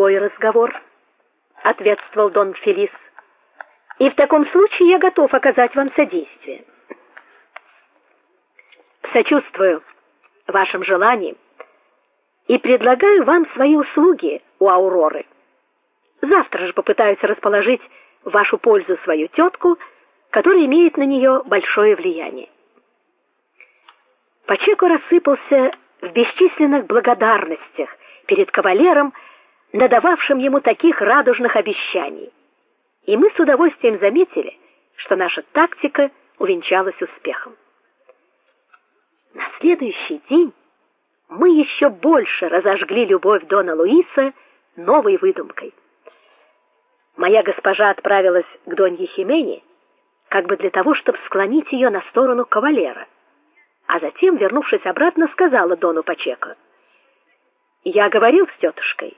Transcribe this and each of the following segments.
другой разговор, ответствовал Дон Фелис. И в таком случае я готов оказать вам содействие. Сочувствую вашим желаниям и предлагаю вам свои услуги у Ауроры. Завтра же попытаюсь расположить в вашу пользу свою тетку, которая имеет на нее большое влияние. Пачеко рассыпался в бесчисленных благодарностях перед кавалером, надававшим ему таких радужных обещаний. И мы с удовольствием заметили, что наша тактика увенчалась успехом. На следующий день мы еще больше разожгли любовь дона Луиса новой выдумкой. Моя госпожа отправилась к донье Химене, как бы для того, чтобы склонить ее на сторону кавалера, а затем, вернувшись обратно, сказала дону Пачеко: "Я говорил с тетушкой,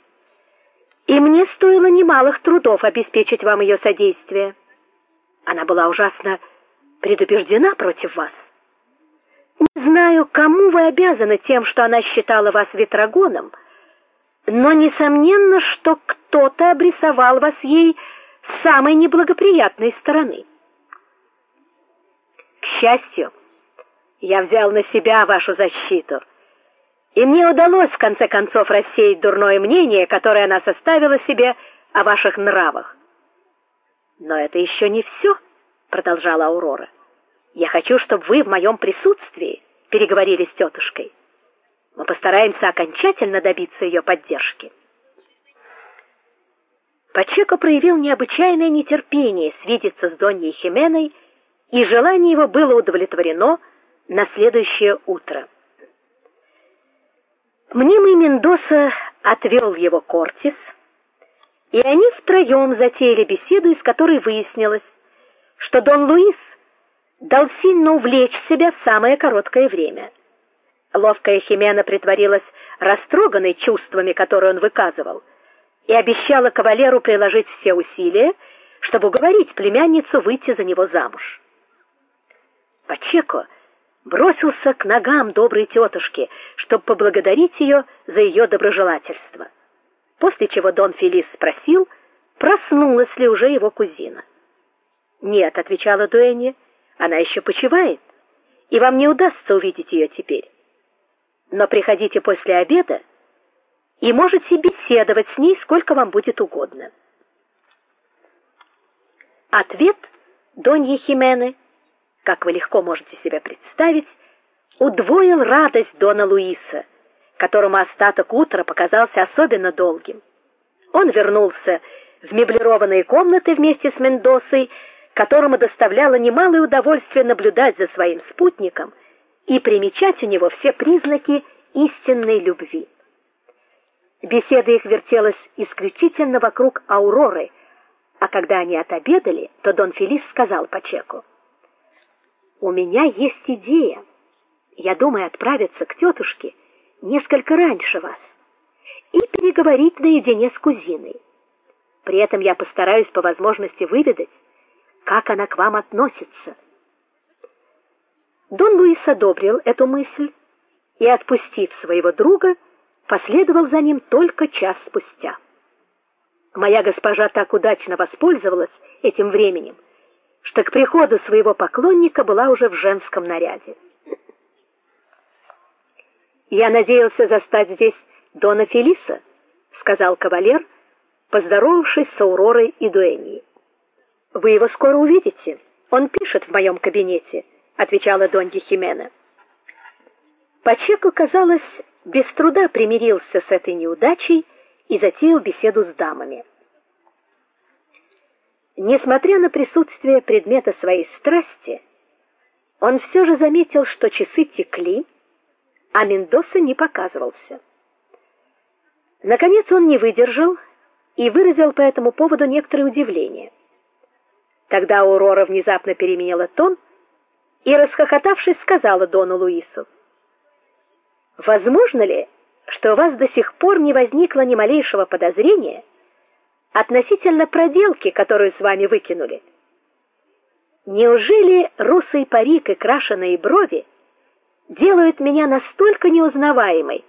и мне стоило немалых трудов обеспечить вам ее содействие. Она была ужасно предупреждена против вас. Не знаю, кому вы обязаны тем, что она считала вас ветрогоном, но несомненно, что кто-то обрисовал вас ей с самой неблагоприятной стороны. К счастью, я взял на себя вашу защиту. И мне удалось в конце концов рассеять дурное мнение, которое она составила себе о ваших нравах. Но это еще не все, продолжала Аурора. Я хочу, чтобы вы в моем присутствии переговорили с тетушкой. Мы постараемся окончательно добиться ее поддержки. Пачеко проявил необычайное нетерпение свидеться с Доньей Хименой, и желание его было удовлетворено на следующее утро. Мнимый Мендоса отвел его Кортис, и они втроем затеяли беседу, из которой выяснилось, что Дон Луис дал сильно увлечь себя в самое короткое время. Ловкая Химена притворилась растроганной чувствами, которые он выказывал, и обещала кавалеру приложить все усилия, чтобы уговорить племянницу выйти за него замуж. Пачеко бросился к ногам доброй тетушки, чтобы поблагодарить ее за ее доброжелательство. После чего Дон Фелис спросил, проснулась ли уже его кузина. "Нет", отвечала Дуэнья. Она еще почивает, и вам не удастся увидеть ее теперь. Но приходите после обеда и можете беседовать с ней сколько вам будет угодно. Ответ Доньи Химены, как вы легко можете себе представить, удвоил радость дона Луиса, которому остаток утра показался особенно долгим. Он вернулся в меблированные комнаты вместе с Мендосой, которому доставляло немалое удовольствие наблюдать за своим спутником и примечать у него все признаки истинной любви. Беседа их вертелась исключительно вокруг Ауроры, а когда они отобедали, то Дон Фелис сказал Пачеку: "У меня есть идея. Я думаю отправиться к тетушке несколько раньше вас и переговорить наедине с кузиной. При этом я постараюсь по возможности выведать, как она к вам относится. Дон Луис одобрил эту мысль и, отпустив своего друга, последовал за ним только час спустя. Моя госпожа так удачно воспользовалась этим временем, что к приходу своего поклонника была уже в женском наряде. Я надеялся застать здесь дона Фелиса, сказал кавалер, поздоровавшись с Ауророй и Дуэньей. Вы его скоро увидите. Он пишет в моем кабинете, отвечала Донья Химена. Пачеко, казалось, без труда примирился с этой неудачей и затеял беседу с дамами. Несмотря на присутствие предмета своей страсти, он все же заметил, что часы текли, а Мендоса не показывался. Наконец он не выдержал и выразил по этому поводу некоторое удивление. Тогда Аурора внезапно переменила тон и, расхохотавшись, сказала Дону Луису: "Возможно ли, что у вас до сих пор не возникло ни малейшего подозрения относительно проделки, которую с вами выкинули? Неужели русый парик и крашеные брови делают меня настолько неузнаваемой,